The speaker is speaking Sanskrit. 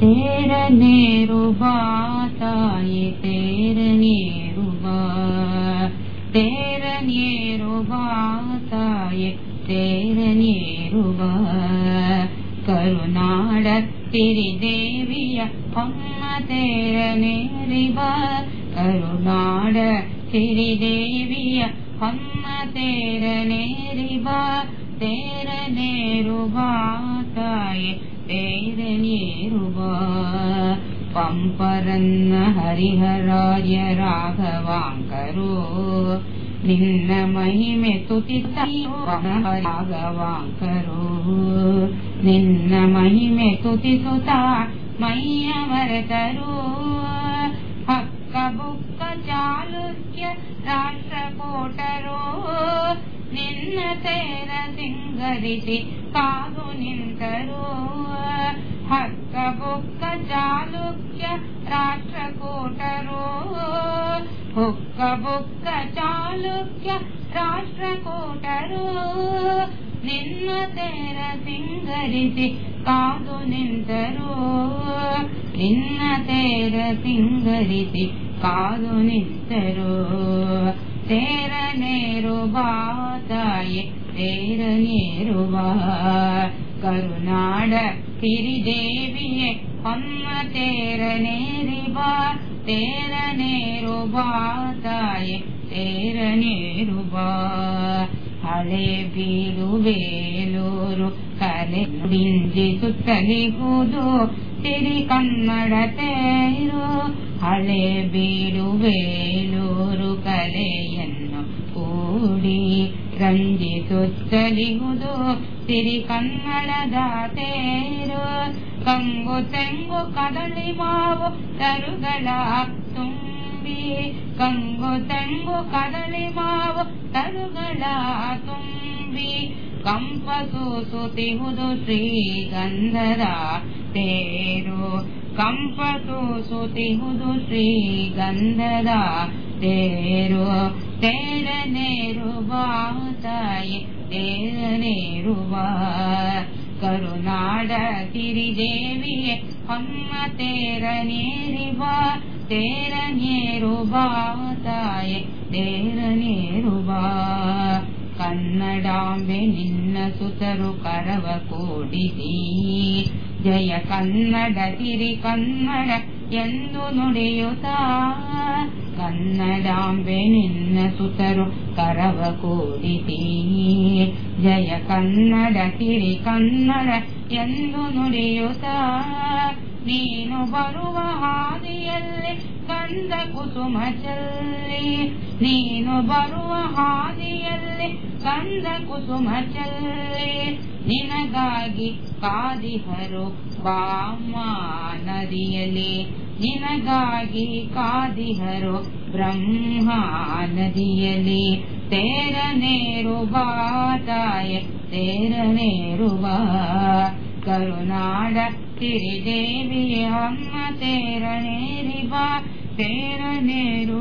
तेर नेरु बाताय तेरणताय तेर नेरु वरुणाड तिरि देव्याम तेर नेरिवारुणाड त्रि देव्याम तेर नेरिवा ಹೊಮ್ಮ ತೇರನೇರಿವ ತೇರನೇರುವ ತಾಯಿ ತೇರನೇರುವ ಪಂಪರನ್ನ ಹರಿಹರಾಯ ರಾಘವಾಂಕರು ನಿನ್ನ ಮಹಿಮೆ ತುತಿತ ರಾಘವಾಂಕರು ನಿನ್ನ ಮಹಿಮೆ ತುತಿಸುತ್ತ ಮೈಯ ಮರೆತರು ಹಕ್ಕ ಬುಕ್ಕ ಚಾಲುಕ್ಯ ರಾಷ್ಟ್ರಕೂಟರು ನಿನ್ನ ಸೇರ ಸಿಂಗರಿಸಿ ಕಾದು ನಿಂತರು ಹಕ್ಕ ಬುಕ್ಕ ಚಾಲುಕ್ಯ ರಾಷ್ಟ್ರಕೂಟರು ಹುಕ್ಕ ಬುಕ್ಕ ಚಾಲುಕ್ಯ ರಾಷ್ಟ್ರಕೂಟರು ನಿನ್ನ ತೇರ ಸಿಂಗರಿಸಿ ಕಾದು ನಿಂತರು ನಿನ್ನ ತೇರ ಸಿಂಗರಿಸಿ ಕಾದು ನಿಂತರು ತೇರ ನೇರು ಬಾತಾಯೆ ತೇರ ನೇರು ಬಾ ಕರುನಾಡ ಸಿರಿದೇವಿಯೇ ಹೊಮ್ಮ ತೇರ ನೇರಿ ಬಾ ತೇರ ನೇರು ಬಾತಾಯೆ ತೇರ ನೇರು ಬಾ ಹಳೆ ಬೀಡು ಬೇಲೂರು ಕಲೆ ಬಿಂಜಿ ಸುತ್ತಲಿಗುವುದು ಸಿರಿ ಕನ್ನಡ ತೇರು ಹಳೆ ಬೀಡು ಬೇಲೂರು ರಂಜಿಸುತ್ತಲಿಗುವುದು ಸಿರಿ ಕನ್ನಡದ ತೇರು. ಕಂಗು ತೆಂಗು ಕದಳಿ ಮಾವು ತರುಗಳ ತುಂಬಿ. ಕಂಗು ತೆಂಗು ಕದಳಿ ಮಾವು ತರುಗಳ ತುಂಬಿ. ಕಂಪ ಶ್ರೀ ಶ್ರೀಗಂಧದ ತೇರು. ಕಂಪ ಸೂಸುತ್ತಿಹುದು ಶ್ರೀಗಂಧದ ತೇರು ತೇರ ನೇರು ಬಾತಾಯಿ ತೇರ ನೇರು ಬಾ ಕರುನಾಡ ಸಿರಿದೇವಿಯೇ ಹೊಮ್ಮ ತೇರ ನೇರಿ ಬಾ ತೇರ ನೇರು ಬಾತಾಯೆ ತೇರ ನೇರು ಬಾ ಕನ್ನಡಾಂಬೆ ನಿನ್ನ ಸುತರು ಕರವ ಕೂಡಿಸಿ ಜಯ ಕನ್ನಡ ಸಿರಿ ಕನ್ನಡ ಎಂದು ನುಡಿಯುತ್ತ. ಕನ್ನಡಾಂಬೆ ನಿನ್ನ ಸುತರು ಕರವ ಕೂಡಿತೀ. ಜಯ ಕನ್ನಡ ಸಿರಿ ಕನ್ನಡ ಎಂದು ನುಡಿಯುತ್ತ. ನೀನು ಬರುವ ಹಾದಿಯಲ್ಲಿ ಕಂದ ಕುಸುಮ ಚಲ್ಲಿ ನೀನು ಬರುವ ಹಾದಿಯಲ್ಲಿ ಕಂದ ಕುಸುಮ ಚಲ್ಲಿ ನಿನಗಾಗಿ ಕಾದಿಹರು ಬಾಮ ನದಿಯಲ್ಲಿ ನಿನಗಾಗಿ ಕಾದಿಹರು ಬ್ರಹ್ಮ ನದಿಯಲ್ಲಿ ತೇರ ನೇರು ಬಾತಾಯ ತೇರ ನೇರು ಬಾ ಕರುನಾಡ ತಿರಿದೇವಿ ಅಮ್ಮ ತೇರ ನೇರಿ ಬಾ तेरणे रु